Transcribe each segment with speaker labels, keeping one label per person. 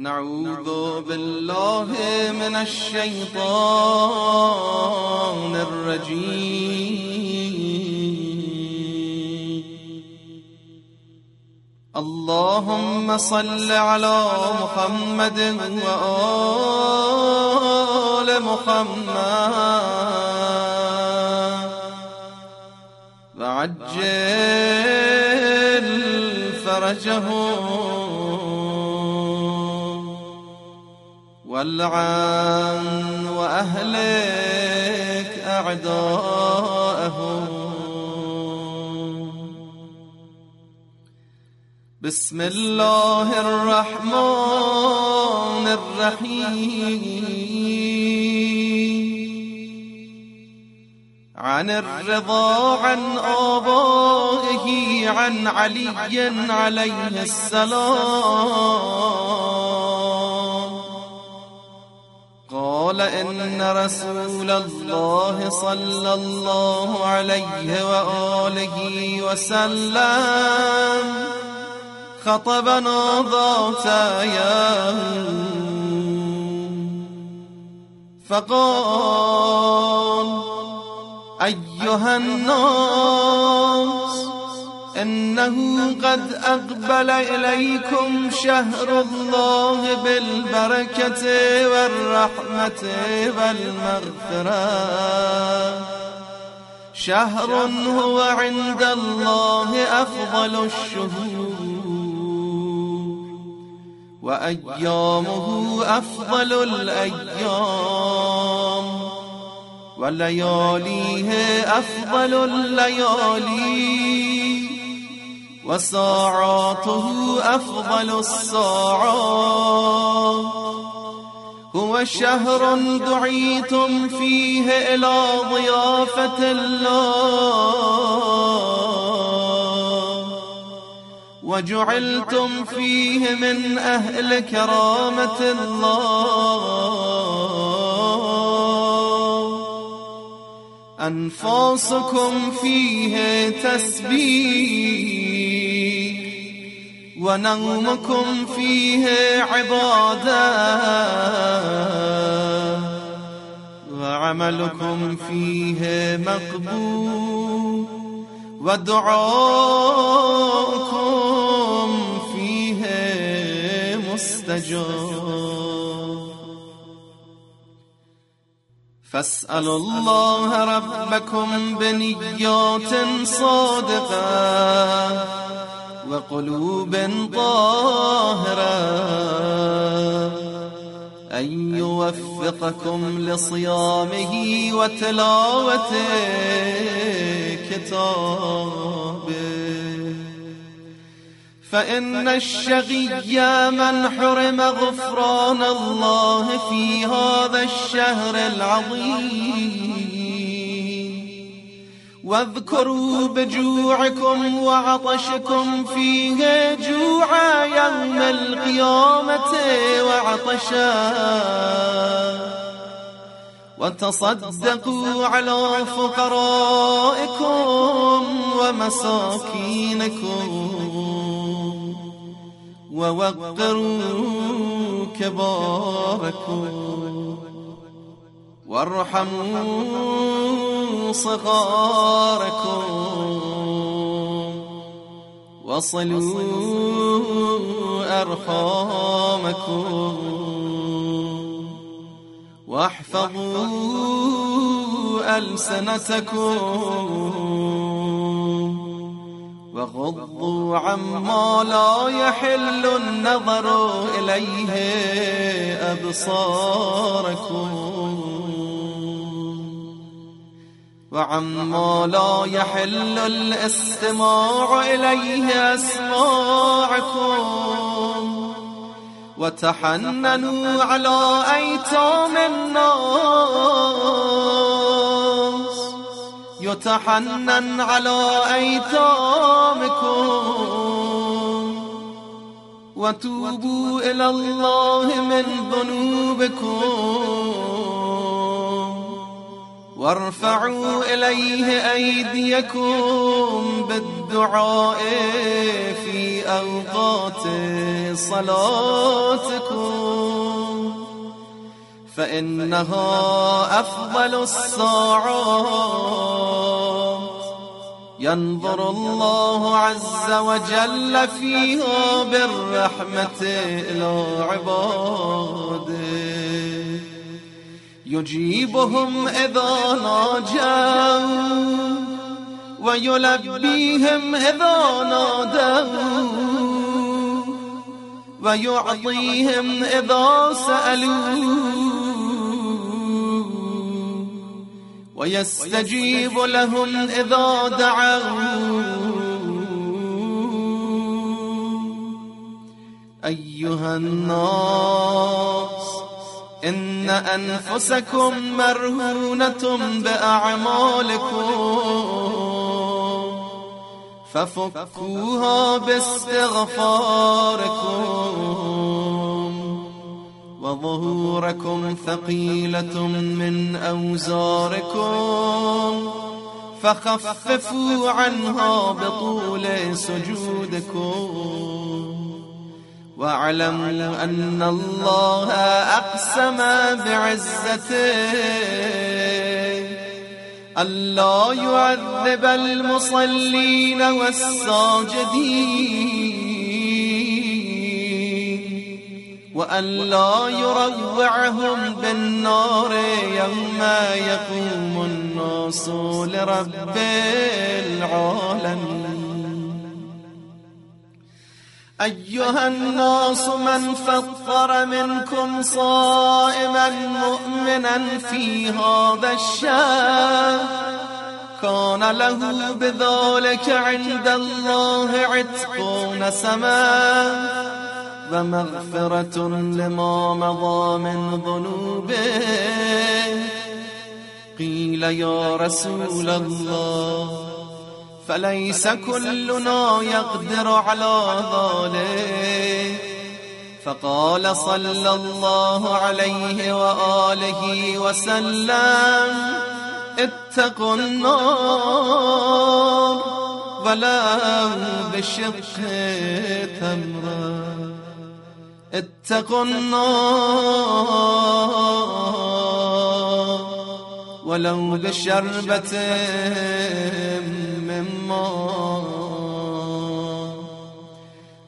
Speaker 1: نعوذ بالله من الشيطان الرجيم. اللهم صل على محمد وآل محمد. وعجل فرجهم والعن وأهلك أعداءهم. بسم الله الرحمن الرحيم. عن الرضا عن آبائه عن علي عليه السلام. قال إن رسول الله صلى الله عليه وآله وسلم خطبنا ذات أيام فقال أيها الناس إنه قد أقبل إليكم شهر الله بالبركة والرحمة والمغفرة. شهر هو عند الله أفضل الشهور وأيامه أفضل الأيام. ولياليه أفضل الليالي. وساعاته أفضل الساعات هو شهر دعيتم فيه إلى ضيافة الله. وجعلتم فيه من أهل كرامة الله. أنفاسكم فيه تسبيح. ونومكم فيه عبادة وعملكم فيه مقبول. ودعاؤكم فيه مستجاب. فاسألوا الله ربكم بنيات صادقة. وقلوب طاهرة أن يوفقكم لصيامه وتلاوة كتابه. فإن الشقي من حرم غفران الله في هذا الشهر العظيم. واذكروا بجوعكم وعطشكم فيه جوع يوم القيامة وعطشا. وتصدقوا على فقرائكم ومساكينكم. ووقروا كباركم. وارحموا صغاركم. وصلوا أرحامكم. واحفظوا ألسنتكم. وغضوا عما لا يحل النظر إليه أبصاركم. وعما لا يحل الاستماع إليه أسماعكم. وتحننوا على أيتام الناس. يتحنن على أيتامكم. وتوبوا إلى الله من ذنوبكم. وارفعوا إليه أيديكم بالدعاء في أوقات صلاتكم. فإنها أفضل الساعات ينظر الله عز وجل فيها بالرحمة إلى عباده. يجيبهم إذا ناجوا ويلبيهم إذا نادوا ويعطيهم إذا سألوا ويستجيب لهم إذا دعوا. أيها الناس إن أنفسكم مرهونة بأعمالكم ففكوها باستغفاركم وظهوركم ثقيلة من أوزاركم فخففوا عنها بطول سجودكم واعلموا أن الله أقسم بعزته. ألا يعذب المصلين والساجدين. وأن لا يروعهم بالنار يوم يقوم الناس لرب العالمين. أيها الناس من فطر منكم صائما مؤمنا في هذا الشهر كان له بذلك عند الله عتق نسما ومغفرة لما مضى من ذنوبه. قيل يا رسول الله فليس كلنا يقدر على ذلك فقال صلى الله عليه وآله وسلم اتقوا النار ولو بشق تمرة اتقوا النار ولو بشربة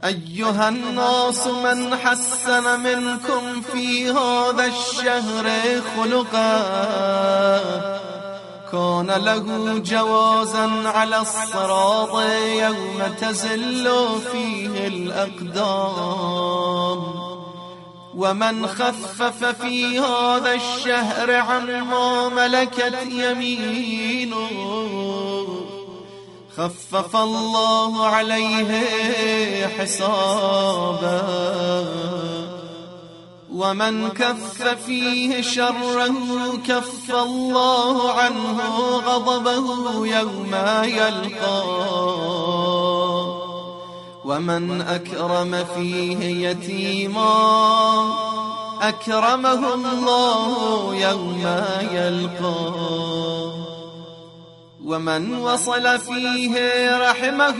Speaker 1: أيها الناس من حسن منكم في هذا الشهر خلقا. كان له جوازا على الصراط يوم تزل فيه الأقدام. ومن خفف في هذا الشهر عما ملكت يمينه. خفف الله عليه حسابا. ومن كف فيه شره كف الله عنه غضبه يوم يلقى. ومن أكرم فيه يتيما أكرمه الله يوم يلقى. ومن وصل فيه رحمه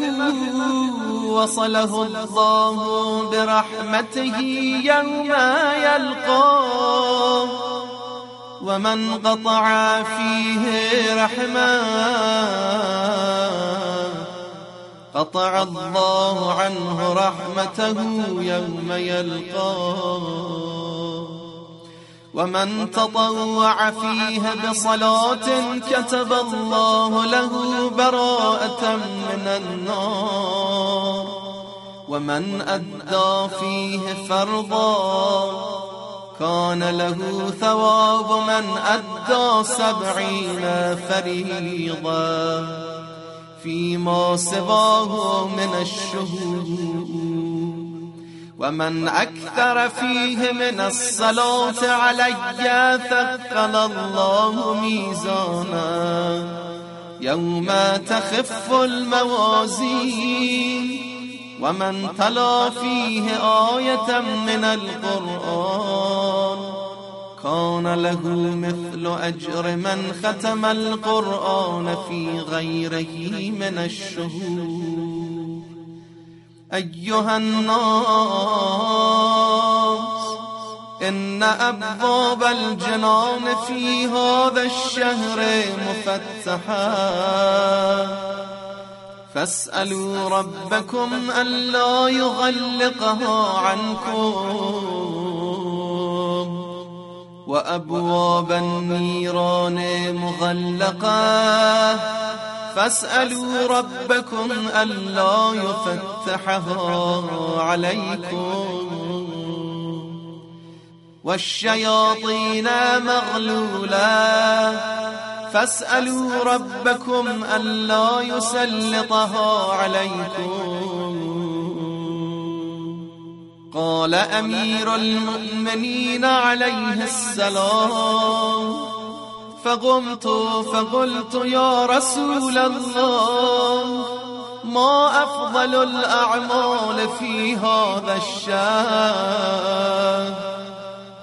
Speaker 1: وصله الله برحمته يوم يلقاه ومن قطع فيه رحمة قطع الله عنه رحمته يوم يلقاه ومن تطوع فيها بصلاة كتب الله له براءة من النار. ومن أدى فيه فرضا كان له ثواب من أدى سبعين فريضا فيما سواه من الشهود. ومن أكثر فيه من الصلاة علي ثقل الله ميزانا. يوم تخف الموازين. ومن تلا فيه آية من القرآن. كان له مثل أجر من ختم القرآن في غيره من الشهور أيها الناس إن أبواب الجنان في هذا الشهر مفتحة. فاسألوا ربكم ألا يغلقها عنكم. وأبواب النيران مغلقة. فاسألوا ربكم ألا يفتحها عليكم. والشياطين مغلولة. فاسألوا ربكم ألا يسلطها عليكم. قال أمير المؤمنين عليه السلام فقمت فقلت يا رسول الله ما أفضل الأعمال في هذا الشهر؟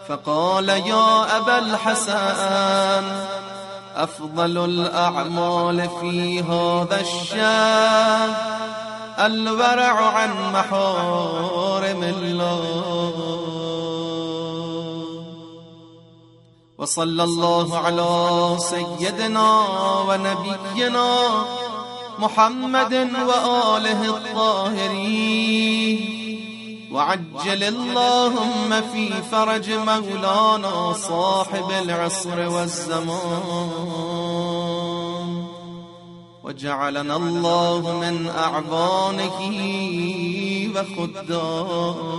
Speaker 1: فقال يا أبا الحسن أفضل الأعمال في هذا الشهر. الورع عن محارم الله. وصلى الله على سيدنا ونبينا محمد وآله الطاهرين. وعجل اللهم في فرج مولانا صاحب العصر والزمان. وجعلنا الله من أعوانه وخدامه.